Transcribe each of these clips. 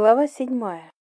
Глава седьмая.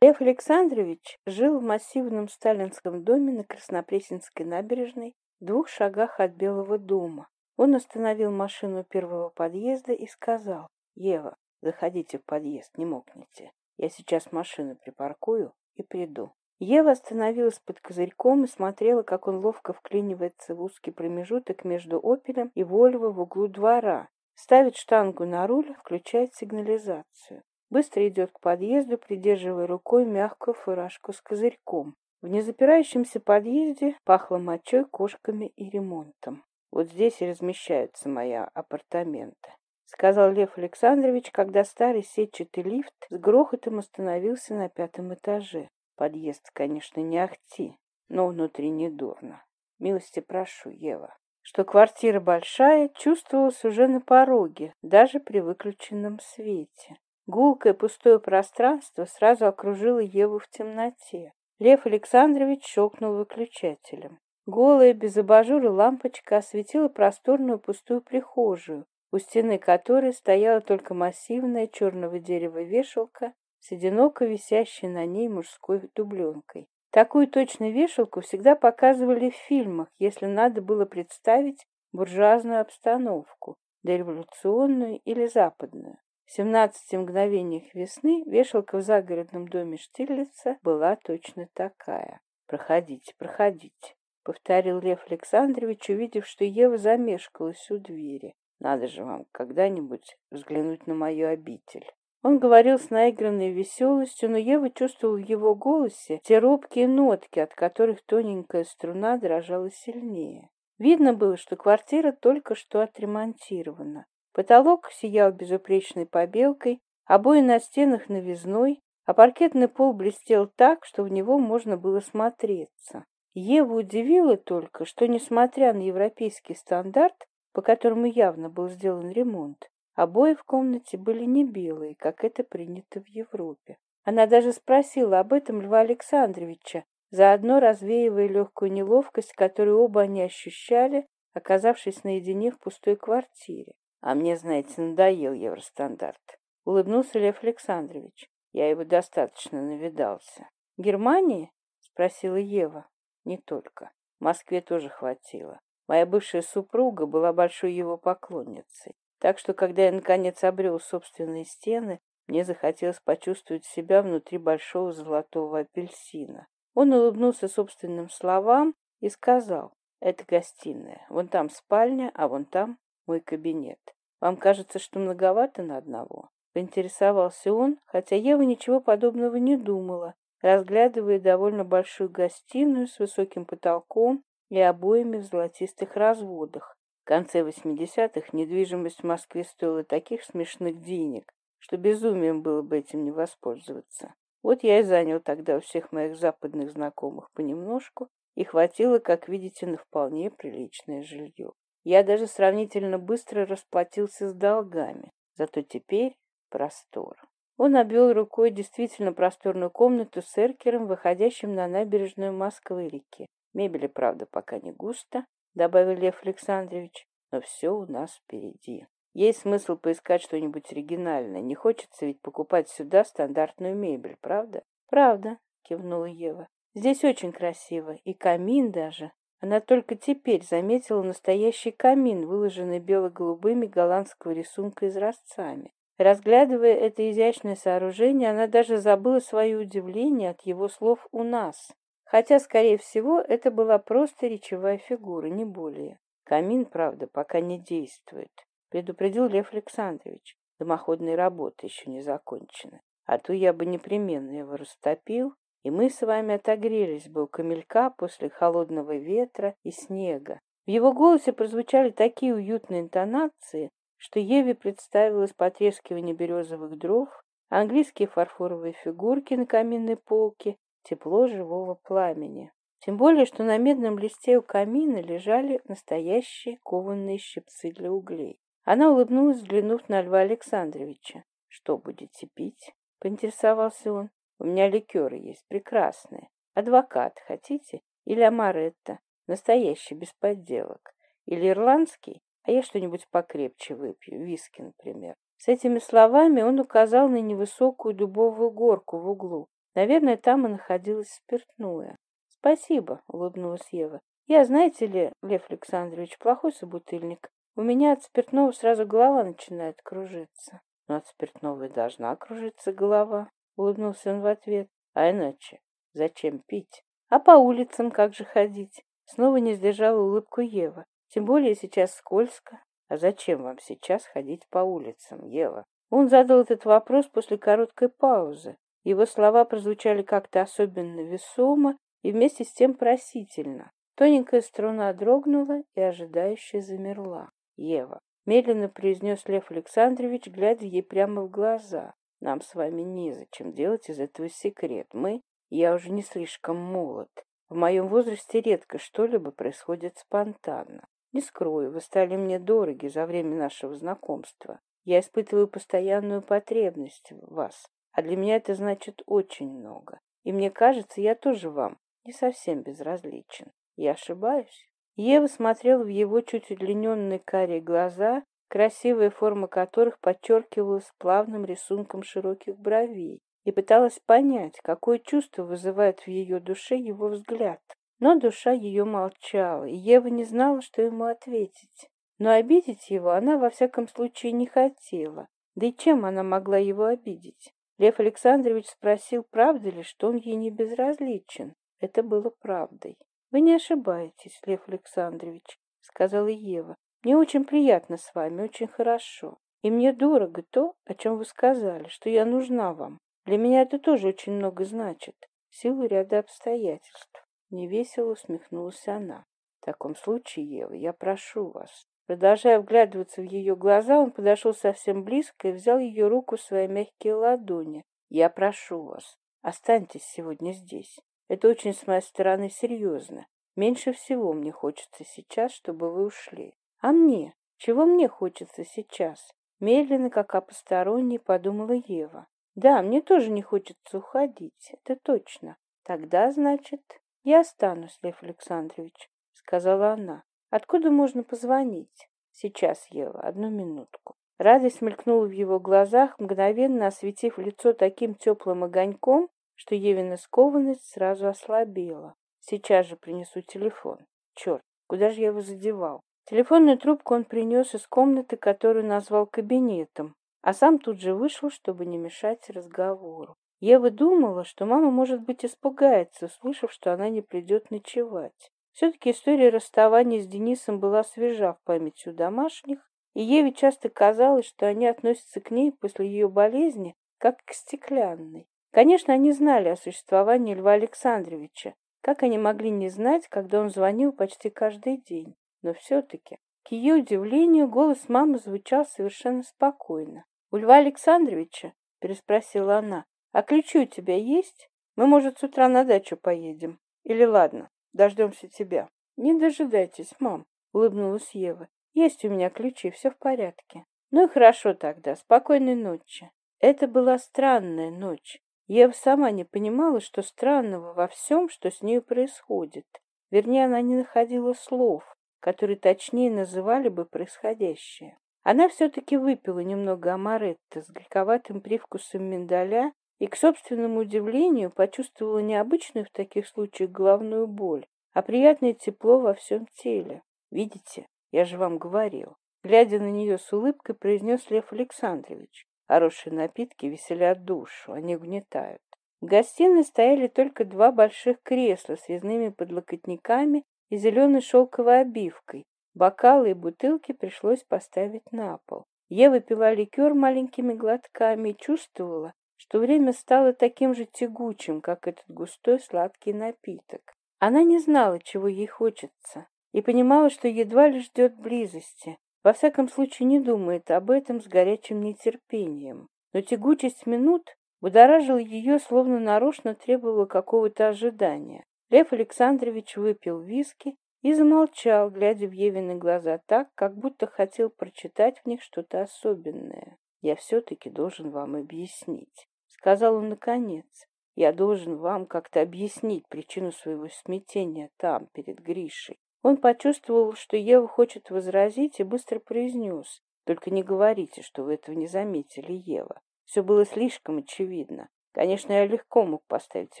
Лев Александрович жил в массивном сталинском доме на Краснопресненской набережной, в двух шагах от Белого дома. Он остановил машину первого подъезда и сказал, «Ева, заходите в подъезд, не мокните. Я сейчас машину припаркую и приду». Ева остановилась под козырьком и смотрела, как он ловко вклинивается в узкий промежуток между «Опелем» и «Вольво» в углу двора, ставит штангу на руль, включает сигнализацию быстро идет к подъезду, придерживая рукой мягкую фуражку с козырьком. В незапирающемся подъезде пахло мочой, кошками и ремонтом. «Вот здесь и размещаются мои апартаменты», — сказал Лев Александрович, когда старый сетчатый лифт с грохотом остановился на пятом этаже. Подъезд, конечно, не ахти, но внутри не дурно. Милости прошу, Ева. Что квартира большая, чувствовалась уже на пороге, даже при выключенном свете гулкое пустое пространство сразу окружило Еву в темноте. Лев Александрович щелкнул выключателем. Голая, без абажура лампочка осветила просторную пустую прихожую, у стены которой стояла только массивная черного дерева вешалка с одиноко висящей на ней мужской дубленкой. Такую точную вешалку всегда показывали в фильмах, если надо было представить буржуазную обстановку, дореволюционную или западную семнадцати мгновениях весны вешалка в загородном доме Штирлица была точно такая. «Проходите, проходите», — повторил Лев Александрович, увидев, что Ева замешкалась у двери. «Надо же вам когда-нибудь взглянуть на мою обитель». Он говорил с наигранной веселостью, но Ева чувствовала в его голосе те робкие нотки, от которых тоненькая струна дрожала сильнее. Видно было, что квартира только что отремонтирована. Потолок сиял безупречной побелкой, а обои на стенах новизной, а паркетный пол блестел так, что в него можно было смотреться. Ева удивила только, что, несмотря на европейский стандарт, по которому явно был сделан ремонт, обои в комнате были не белые, как это принято в Европе. Она даже спросила об этом Льва Александровича, заодно развеивая легкую неловкость, которую оба они ощущали, оказавшись наедине в пустой квартире а мне, знаете, надоел евростандарт. Улыбнулся Лев Александрович. Я его достаточно навидался. Германии? Спросила Ева. Не только. В Москве тоже хватило. Моя бывшая супруга была большой его поклонницей. Так что, когда я, наконец, обрел собственные стены, мне захотелось почувствовать себя внутри большого золотого апельсина. Он улыбнулся собственным словам и сказал, «Это гостиная. Вон там спальня, а вон там мой кабинет. Вам кажется, что многовато на одного?» Поинтересовался он, хотя Ева ничего подобного не думала, разглядывая довольно большую гостиную с высоким потолком и обоями в золотистых разводах. В конце 80-х недвижимость в Москве стоила таких смешных денег, что безумием было бы этим не воспользоваться. Вот я и занял тогда у всех моих западных знакомых понемножку, и хватило, как видите, на вполне приличное жилье. Я даже сравнительно быстро расплатился с долгами, зато теперь простор. Он обвел рукой действительно просторную комнату с эркером, выходящим на набережную Москвы-реки. Мебели, правда, пока не густо, добавил Лев Александрович, но все у нас впереди. Есть смысл поискать что-нибудь оригинальное. Не хочется ведь покупать сюда стандартную мебель, правда? Правда, кивнула Ева. Здесь очень красиво, и камин даже. Она только теперь заметила настоящий камин, выложенный бело-голубыми голландского рисунка изразцами. Разглядывая это изящное сооружение, она даже забыла свое удивление от его слов «у нас». Хотя, скорее всего, это была просто речевая фигура, не более. Камин, правда, пока не действует, предупредил Лев Александрович. Дымоходные работы еще не закончены. А то я бы непременно его растопил, и мы с вами отогрелись бы у камелька после холодного ветра и снега. В его голосе прозвучали такие уютные интонации, что Еве представилось потрескивание березовых дров, английские фарфоровые фигурки на каминной полке, тепло живого пламени. Тем более, что на медном листе у камина лежали настоящие кованные щипцы для углей. Она улыбнулась, взглянув на Льва Александровича. «Что будете пить?» — поинтересовался он. У меня ликеры есть, прекрасные. Адвокат, хотите? Или амаретто, настоящий, без подделок. Или ирландский, а я что-нибудь покрепче выпью, виски, например. С этими словами он указал на невысокую дубовую горку в углу. Наверное, там и находилось спиртное. «Спасибо», — улыбнулась Ева. «Я, знаете ли, Лев Александрович, плохой собутыльник. У меня от спиртного сразу голова начинает кружиться». «Но от спиртного и должна кружиться голова», улыбнулся он в ответ. А иначе, зачем пить? А по улицам как же ходить? Снова не сдержала улыбку Ева. Тем более сейчас скользко. А зачем вам сейчас ходить по улицам, Ева? Он задал этот вопрос после короткой паузы. Его слова прозвучали как-то особенно весомо и вместе с тем просительно. Тоненькая струна дрогнула и ожидающе замерла. Ева медленно произнес Лев Александрович, глядя ей прямо в глаза. Нам с вами ниже, чем делать из этого секрет. Мы, я уже не слишком молод. В моем возрасте редко что-либо происходит спонтанно. Не скрою, вы стали мне дороги за время нашего знакомства. Я испытываю постоянную потребность в вас, а для меня это значит очень много. И мне кажется, я тоже вам не совсем безразличен. Я ошибаюсь?» Ева смотрела в его чуть удлиненные карие глаза, Красивые формы которых подчеркивала сплавным рисунком широких бровей, и пыталась понять, какое чувство вызывает в ее душе его взгляд. Но душа ее молчала, и Ева не знала, что ему ответить. Но обидеть его она во всяком случае не хотела. Да и чем она могла его обидеть? Лев Александрович спросил, правда ли, что он ей не безразличен. Это было правдой. «Вы не ошибаетесь, Лев Александрович», — сказала Ева. Мне очень приятно с вами, очень хорошо. И мне дорого то, о чем вы сказали, что я нужна вам. Для меня это тоже очень много значит. В силу ряда обстоятельств. Невесело усмехнулась она. В таком случае, Ева, я прошу вас. Продолжая вглядываться в ее глаза, он подошел совсем близко и взял ее руку в свои мягкие ладони. Я прошу вас, останьтесь сегодня здесь. Это очень с моей стороны серьезно. Меньше всего мне хочется сейчас, чтобы вы ушли а мне? Чего мне хочется сейчас?» Медленно, как опосторонний, подумала Ева. «Да, мне тоже не хочется уходить, это точно. Тогда, значит, я останусь, Лев Александрович», — сказала она. «Откуда можно позвонить?» «Сейчас, Ева, одну минутку». Радость мелькнула в его глазах, мгновенно осветив лицо таким теплым огоньком, что Евина скованность сразу ослабела. «Сейчас же принесу телефон. Черт, куда же я его задевал?» Телефонную трубку он принес из комнаты, которую назвал кабинетом, а сам тут же вышел, чтобы не мешать разговору. Ева думала, что мама, может быть, испугается, услышав, что она не придет ночевать. Все-таки история расставания с Денисом была свежа в памяти у домашних, и Еве часто казалось, что они относятся к ней после ее болезни как к стеклянной. Конечно, они знали о существовании Льва Александровича, как они могли не знать, когда он звонил почти каждый день. Но все-таки к ее удивлению голос мамы звучал совершенно спокойно. «У Льва Александровича?» — переспросила она. «А ключи у тебя есть? Мы, может, с утра на дачу поедем. Или ладно, дождемся тебя». «Не дожидайтесь, мам», — улыбнулась Ева. «Есть у меня ключи, все в порядке». «Ну и хорошо тогда, спокойной ночи». Это была странная ночь. Ева сама не понимала, что странного во всем, что с нею происходит. Вернее, она не находила слов которые точнее называли бы происходящее. Она все-таки выпила немного амаретто с гриковатым привкусом миндаля и, к собственному удивлению, почувствовала необычную в таких случаях головную боль, а приятное тепло во всем теле. «Видите, я же вам говорил». Глядя на нее с улыбкой, произнес Лев Александрович. Хорошие напитки веселят душу, они гнетают. В гостиной стояли только два больших кресла с резными подлокотниками и зеленой шелковой обивкой. Бокалы и бутылки пришлось поставить на пол. Я выпила ликер маленькими глотками и чувствовала, что время стало таким же тягучим, как этот густой сладкий напиток. Она не знала, чего ей хочется, и понимала, что едва ли ждет близости, во всяком случае не думает об этом с горячим нетерпением. Но тягучесть минут будоражила ее, словно нарочно требовала какого-то ожидания лев александрович выпил виски и замолчал глядя в евины глаза так как будто хотел прочитать в них что то особенное. Я все таки должен вам объяснить сказал он наконец. Я должен вам как то объяснить причину своего смятения там перед гришей он почувствовал что ева хочет возразить и быстро произнес. Только не говорите что вы этого не заметили ева. Все было слишком очевидно. Конечно я легко мог поставить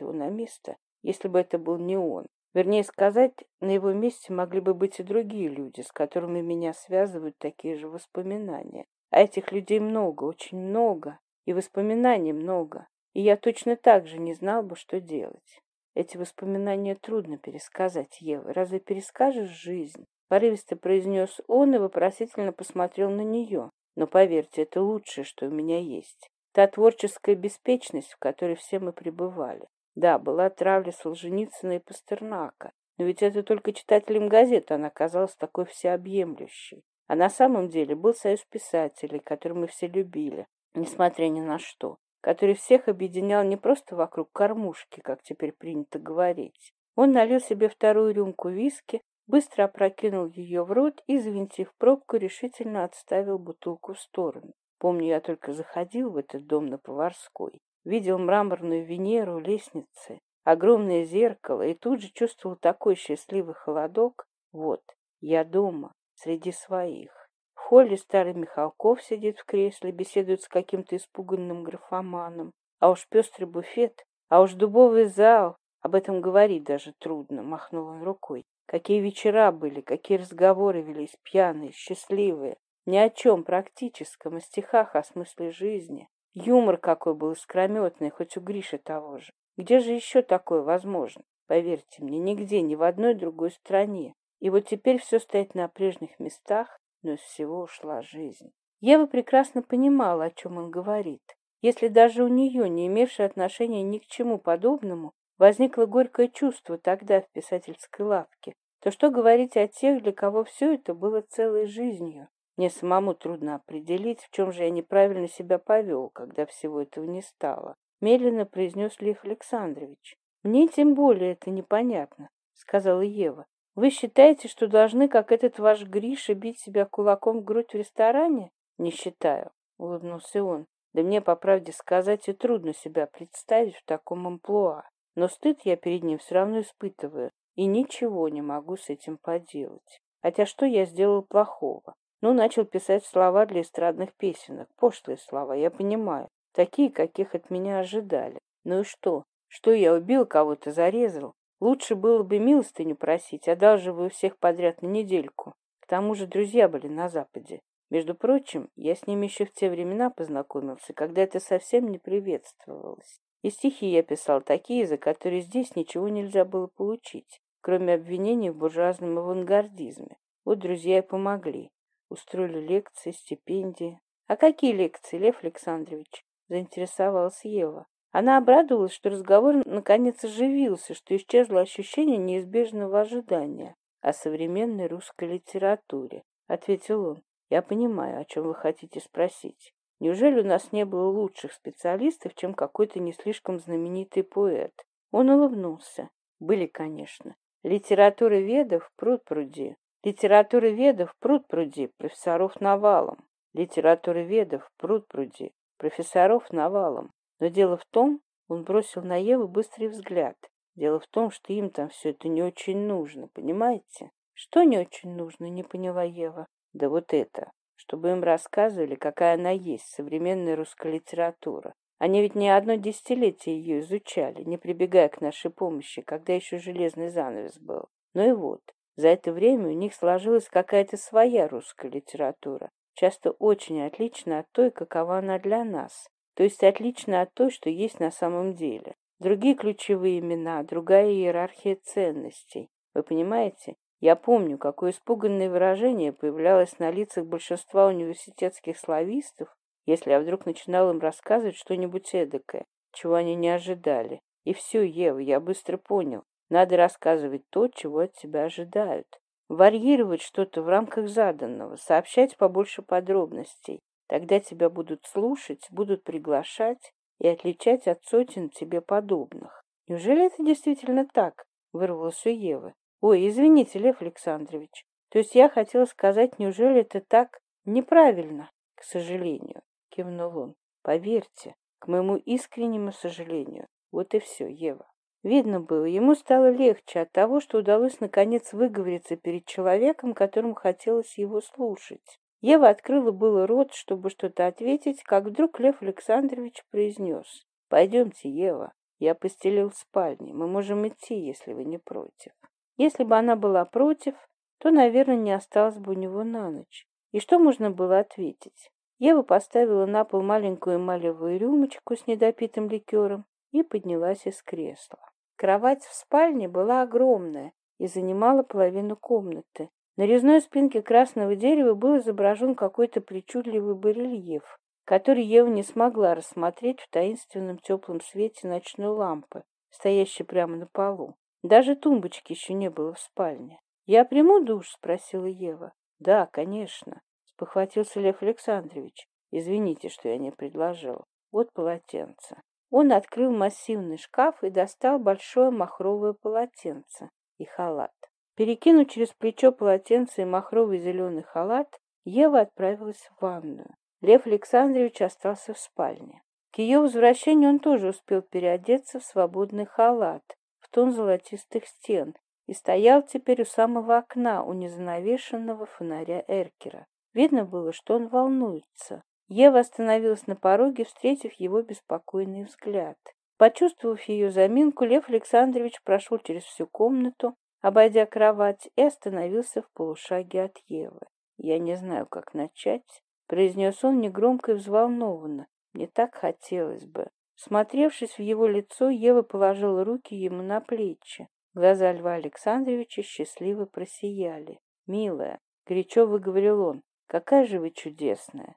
его на место если бы это был не он. Вернее сказать, на его месте могли бы быть и другие люди, с которыми меня связывают такие же воспоминания. А этих людей много, очень много, и воспоминаний много. И я точно так же не знал бы, что делать. Эти воспоминания трудно пересказать, Ева. Разве перескажешь жизнь? Порывисто произнес он и вопросительно посмотрел на нее. Но поверьте, это лучшее, что у меня есть. Та творческая беспечность, в которой все мы пребывали. Да, была отравлена Солженицына и Пастернака. Но ведь это только читателям газеты она казалась такой всеобъемлющей. А на самом деле был союз писателей, который мы все любили, несмотря ни на что, который всех объединял не просто вокруг кормушки, как теперь принято говорить. Он налил себе вторую рюмку виски, быстро опрокинул ее в рот и, завинтив пробку, решительно отставил бутылку в сторону. Помню, я только заходил в этот дом на Поварской видел мраморную Венеру лестницы, огромное зеркало и тут же чувствовал такой счастливый холодок. Вот, я дома, среди своих. В холле старый Михалков сидит в кресле, беседует с каким-то испуганным графоманом. А уж пестрый буфет, а уж дубовый зал. Об этом говорить даже трудно, махнул он рукой. Какие вечера были, какие разговоры велись, пьяные, счастливые. Ни о чем практическом, о стихах, о смысле жизни, Юмор какой был искрометный, хоть у Гриши того же. Где же еще такое возможно? Поверьте мне, нигде, ни в одной другой стране. И вот теперь все стоит на прежних местах, но из всего ушла жизнь. Ева прекрасно понимала, о чем он говорит. Если даже у нее, не имевшей отношения ни к чему подобному, возникло горькое чувство тогда в писательской лавке, то что говорить о тех, для кого все это было целой жизнью? Мне самому трудно определить, в чем же я неправильно себя повел, когда всего этого не стало. Медленно произнес Лев Александрович. Мне тем более это непонятно, сказала Ева. Вы считаете, что должны, как этот ваш Гриша, бить себя кулаком в грудь в ресторане? Не считаю, улыбнулся он. Да мне, по правде сказать, и трудно себя представить в таком амплуа. Но стыд я перед ним все равно испытываю, и ничего не могу с этим поделать. Хотя что я сделал плохого? Ну, начал писать слова для эстрадных песенок, пошлые слова, я понимаю, такие, каких от меня ожидали. Ну и что? Что я убил, кого-то зарезал? Лучше было бы милостыню просить, одалживаю всех подряд на недельку. К тому же друзья были на Западе. Между прочим, я с ними еще в те времена познакомился, когда это совсем не приветствовалось. И стихи я писал такие, за которые здесь ничего нельзя было получить, кроме обвинений в буржуазном авангардизме. Вот друзья и помогли устроили лекции, стипендии. А какие лекции, Лев Александрович? Заинтересовалась Ева. Она обрадовалась, что разговор наконец оживился, что исчезло ощущение неизбежного ожидания о современной русской литературе, — ответил он. Я понимаю, о чем вы хотите спросить. Неужели у нас не было лучших специалистов, чем какой-то не слишком знаменитый поэт? Он улыбнулся. Были, конечно. Литература ведов пруд-пруди литературы ведов пруд пруди, профессоров навалом. Литературы ведов пруд пруди, профессоров навалом. Но дело в том, он бросил на Еву быстрый взгляд. Дело в том, что им там все это не очень нужно, понимаете? Что не очень нужно, не поняла Ева. Да вот это, чтобы им рассказывали, какая она есть, современная русская литература. Они ведь не одно десятилетие ее изучали, не прибегая к нашей помощи, когда еще железный занавес был. Ну и вот, за это время у них сложилась какая-то своя русская литература, часто очень отличная от той, какова она для нас, то есть отличная от той, что есть на самом деле. Другие ключевые имена, другая иерархия ценностей. Вы понимаете? Я помню, какое испуганное выражение появлялось на лицах большинства университетских словистов, если я вдруг начинал им рассказывать что-нибудь эдакое, чего они не ожидали. И все, Ева, я быстро понял. Надо рассказывать то, чего от тебя ожидают. Варьировать что-то в рамках заданного, сообщать побольше подробностей. Тогда тебя будут слушать, будут приглашать и отличать от сотен тебе подобных. Неужели это действительно так? Вырвалось у Евы. Ой, извините, Лев Александрович. То есть я хотела сказать, неужели это так неправильно, к сожалению, кивнул он. Поверьте, к моему искреннему сожалению. Вот и все, Ева. Видно было, ему стало легче от того, что удалось наконец выговориться перед человеком, которому хотелось его слушать. Ева открыла было рот, чтобы что-то ответить, как вдруг Лев Александрович произнес. «Пойдемте, Ева, я постелил в спальне, мы можем идти, если вы не против». Если бы она была против, то, наверное, не осталось бы у него на ночь. И что можно было ответить? Ева поставила на пол маленькую эмалевую рюмочку с недопитым ликером, и поднялась из кресла. Кровать в спальне была огромная и занимала половину комнаты. На резной спинке красного дерева был изображен какой-то причудливый барельеф, который Ева не смогла рассмотреть в таинственном теплом свете ночной лампы, стоящей прямо на полу. Даже тумбочки еще не было в спальне. «Я приму душ?» — спросила Ева. «Да, конечно», — спохватился Лев Александрович. «Извините, что я не предложил. Вот полотенце». Он открыл массивный шкаф и достал большое махровое полотенце и халат. Перекинув через плечо полотенце и махровый зеленый халат, Ева отправилась в ванную. Лев Александрович остался в спальне. К ее возвращению он тоже успел переодеться в свободный халат, в тон золотистых стен, и стоял теперь у самого окна, у незанавешенного фонаря Эркера. Видно было, что он волнуется. Ева остановилась на пороге, встретив его беспокойный взгляд. Почувствовав ее заминку, Лев Александрович прошел через всю комнату, обойдя кровать, и остановился в полушаге от Евы. «Я не знаю, как начать», — произнес он негромко и взволнованно. «Мне так хотелось бы». Смотревшись в его лицо, Ева положила руки ему на плечи. Глаза Льва Александровича счастливо просияли. «Милая», — горячо выговорил он, — «какая же вы чудесная!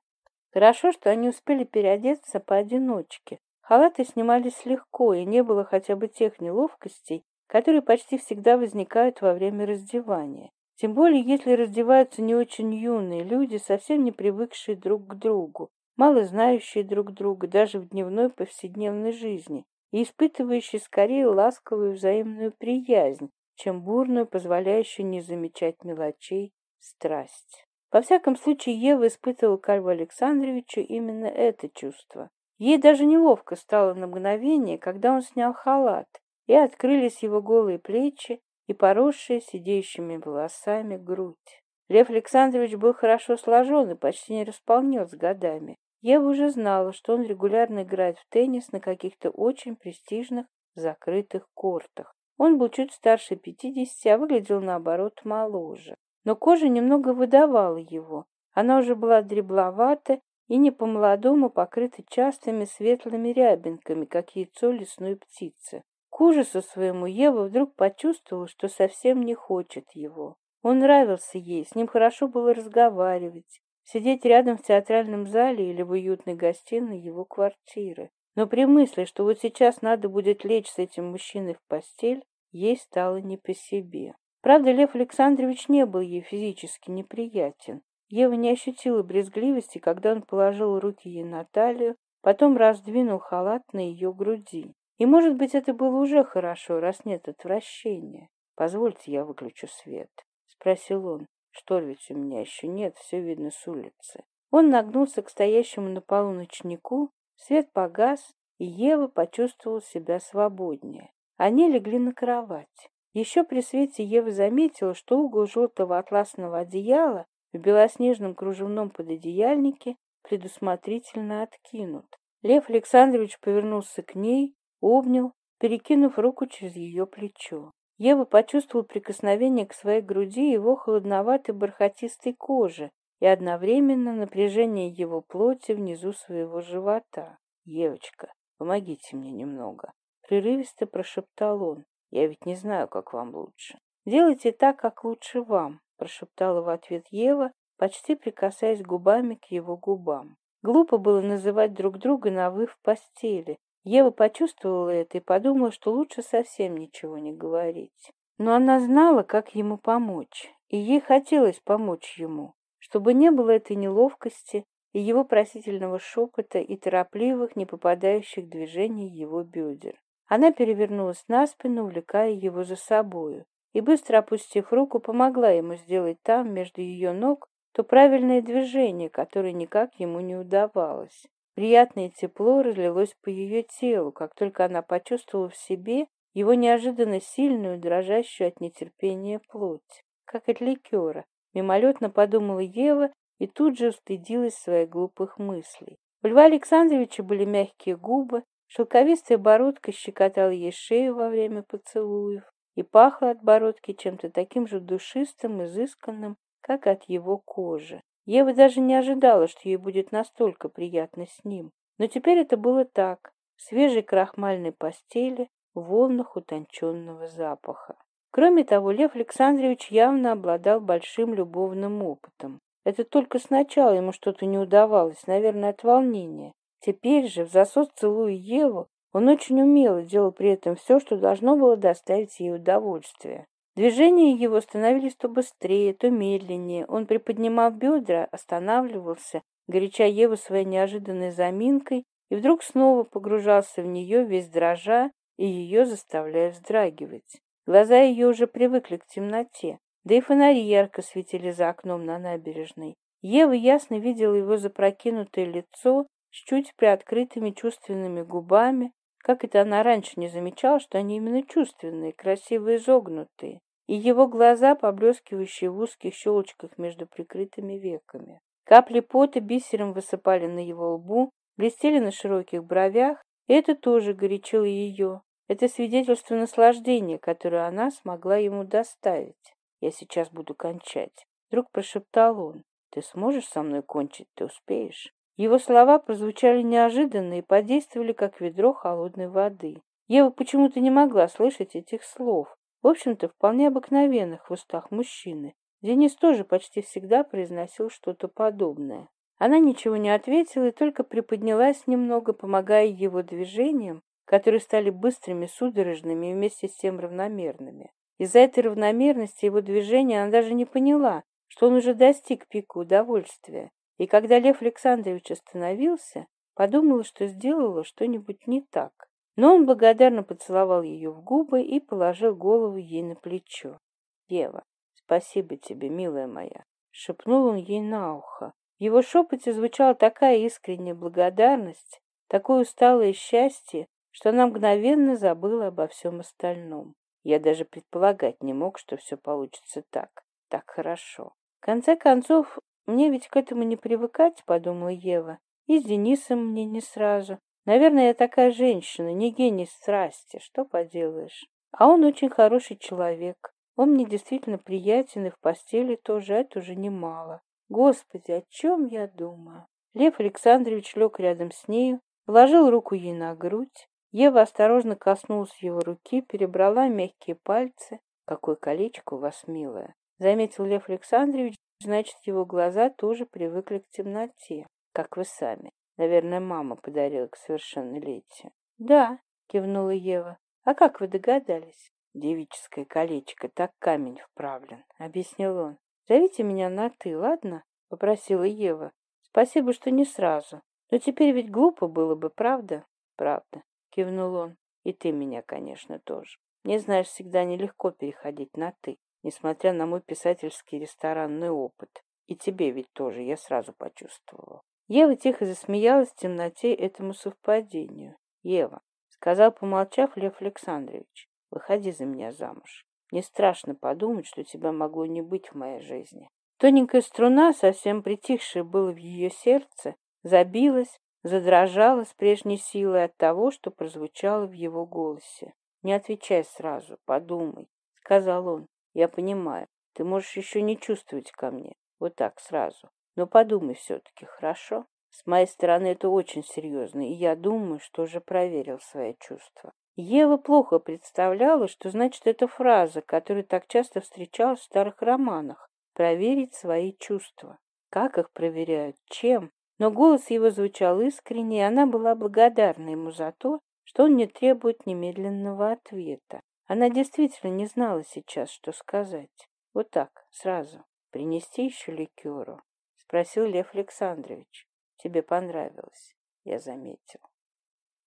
Хорошо, что они успели переодеться поодиночке. Халаты снимались легко, и не было хотя бы тех неловкостей, которые почти всегда возникают во время раздевания. Тем более, если раздеваются не очень юные люди, совсем не привыкшие друг к другу, мало знающие друг друга даже в дневной повседневной жизни и испытывающие скорее ласковую взаимную приязнь, чем бурную, позволяющую не замечать мелочей, страсть. Во всяком случае, Ева испытывала к Льву Александровичу именно это чувство. Ей даже неловко стало на мгновение, когда он снял халат, и открылись его голые плечи и поросшие сидящими волосами грудь. Лев Александрович был хорошо сложен и почти не располнел с годами. Ева уже знала, что он регулярно играет в теннис на каких-то очень престижных закрытых кортах. Он был чуть старше 50, а выглядел, наоборот, моложе но кожа немного выдавала его. Она уже была дребловата и не по-молодому покрыта частыми светлыми рябинками, как яйцо лесной птицы. К ужасу своему Ева вдруг почувствовала, что совсем не хочет его. Он нравился ей, с ним хорошо было разговаривать, сидеть рядом в театральном зале или в уютной гостиной его квартиры. Но при мысли, что вот сейчас надо будет лечь с этим мужчиной в постель, ей стало не по себе. Правда, Лев Александрович не был ей физически неприятен. Ева не ощутила брезгливости, когда он положил руки ей на талию, потом раздвинул халат на ее груди. И, может быть, это было уже хорошо, раз нет отвращения. «Позвольте, я выключу свет», — спросил он. «Что ведь у меня еще нет, все видно с улицы». Он нагнулся к стоящему на полу ночнику, свет погас, и Ева почувствовала себя свободнее. Они легли на кровать. Еще при свете Ева заметила, что угол желтого атласного одеяла в белоснежном кружевном пододеяльнике предусмотрительно откинут. Лев Александрович повернулся к ней, обнял, перекинув руку через ее плечо. Ева почувствовала прикосновение к своей груди его холодноватой бархатистой кожи и одновременно напряжение его плоти внизу своего живота. «Евочка, помогите мне немного», — прерывисто прошептал он. Я ведь не знаю, как вам лучше. Делайте так, как лучше вам, прошептала в ответ Ева, почти прикасаясь губами к его губам. Глупо было называть друг друга на «вы» в постели. Ева почувствовала это и подумала, что лучше совсем ничего не говорить. Но она знала, как ему помочь, и ей хотелось помочь ему, чтобы не было этой неловкости и его просительного шепота и торопливых, не попадающих движений его бедер. Она перевернулась на спину, увлекая его за собою, и быстро опустив руку, помогла ему сделать там, между ее ног, то правильное движение, которое никак ему не удавалось. Приятное тепло разлилось по ее телу, как только она почувствовала в себе его неожиданно сильную, дрожащую от нетерпения плоть, как от ликера. Мимолетно подумала Ева и тут же устыдилась своих глупых мыслей. У Льва Александровича были мягкие губы, Шелковистый бородка щекотала ей шею во время поцелуев, и пахло от бородки чем-то таким же душистым, изысканным, как от его кожи. Ева даже не ожидала, что ей будет настолько приятно с ним. Но теперь это было так, в свежей крахмальной постели, в волнах утонченного запаха. Кроме того, Лев Александрович явно обладал большим любовным опытом. Это только сначала ему что-то не удавалось, наверное, от волнения. Теперь же, взасос целуя Еву, он очень умело делал при этом все, что должно было доставить ей удовольствие. Движения его становились то быстрее, то медленнее. Он приподнимал бедра, останавливался, горяча Еву своей неожиданной заминкой, и вдруг снова погружался в нее, весь дрожа, и ее заставляя вздрагивать. Глаза ее уже привыкли к темноте, да и фонари ярко светили за окном на набережной. Ева ясно видела его запрокинутое лицо, с чуть приоткрытыми чувственными губами, как это она раньше не замечала, что они именно чувственные, красиво изогнутые, и его глаза, поблескивающие в узких щелочках между прикрытыми веками. Капли пота бисером высыпали на его лбу, блестели на широких бровях, и это тоже горячило ее. Это свидетельство наслаждения, которое она смогла ему доставить. «Я сейчас буду кончать», — вдруг прошептал он. «Ты сможешь со мной кончить? Ты успеешь?» Его слова прозвучали неожиданно и подействовали, как ведро холодной воды. Ева почему-то не могла слышать этих слов, в общем-то, вполне обыкновенных в устах мужчины. Денис тоже почти всегда произносил что-то подобное. Она ничего не ответила и только приподнялась немного, помогая его движениям, которые стали быстрыми, судорожными и вместе с тем равномерными. Из-за этой равномерности его движения она даже не поняла, что он уже достиг пика удовольствия. И когда Лев Александрович остановился, подумала, что сделала что-нибудь не так. Но он благодарно поцеловал ее в губы и положил голову ей на плечо. «Ева, спасибо тебе, милая моя!» — шепнул он ей на ухо. В его шепоте звучала такая искренняя благодарность, такое усталое счастье, что она мгновенно забыла обо всем остальном. Я даже предполагать не мог, что все получится так, так хорошо. В конце концов, мне ведь к этому не привыкать, подумала Ева. И с Денисом мне не сразу. Наверное, я такая женщина, не гений страсти, что поделаешь. А он очень хороший человек. Он мне действительно приятен и в постели тоже, а это уже немало. Господи, о чем я думаю? Лев Александрович лег рядом с нею, вложил руку ей на грудь. Ева осторожно коснулась его руки, перебрала мягкие пальцы. «Какое колечко у вас, милое!» — заметил Лев Александрович, Значит, его глаза тоже привыкли к темноте, как вы сами. Наверное, мама подарила к совершеннолетию. Да, кивнула Ева. А как вы догадались? Девическое колечко, так камень вправлен, объяснил он. Зовите меня на «ты», ладно? Попросила Ева. Спасибо, что не сразу. Но теперь ведь глупо было бы, правда? Правда, кивнул он. И ты меня, конечно, тоже. Мне, знаешь, всегда нелегко переходить на «ты». Несмотря на мой писательский ресторанный опыт. И тебе ведь тоже, я сразу почувствовала. Ева тихо засмеялась в темноте этому совпадению. Ева, сказал, помолчав Лев Александрович, выходи за меня замуж. Мне страшно подумать, что тебя могло не быть в моей жизни. Тоненькая струна, совсем притихшая была в ее сердце, забилась, задрожала с прежней силой от того, что прозвучало в его голосе. «Не отвечай сразу, подумай», — сказал он я понимаю, ты можешь еще не чувствовать ко мне. Вот так, сразу. Но подумай все-таки, хорошо? С моей стороны это очень серьезно, и я думаю, что уже проверил свои чувства. Ева плохо представляла, что значит эта фраза, которую так часто встречала в старых романах «проверить свои чувства». Как их проверяют? Чем? Но голос его звучал искренне, и она была благодарна ему за то, что он не требует немедленного ответа. Она действительно не знала сейчас, что сказать. Вот так, сразу. Принести еще ликеру? Спросил Лев Александрович. Тебе понравилось, я заметил.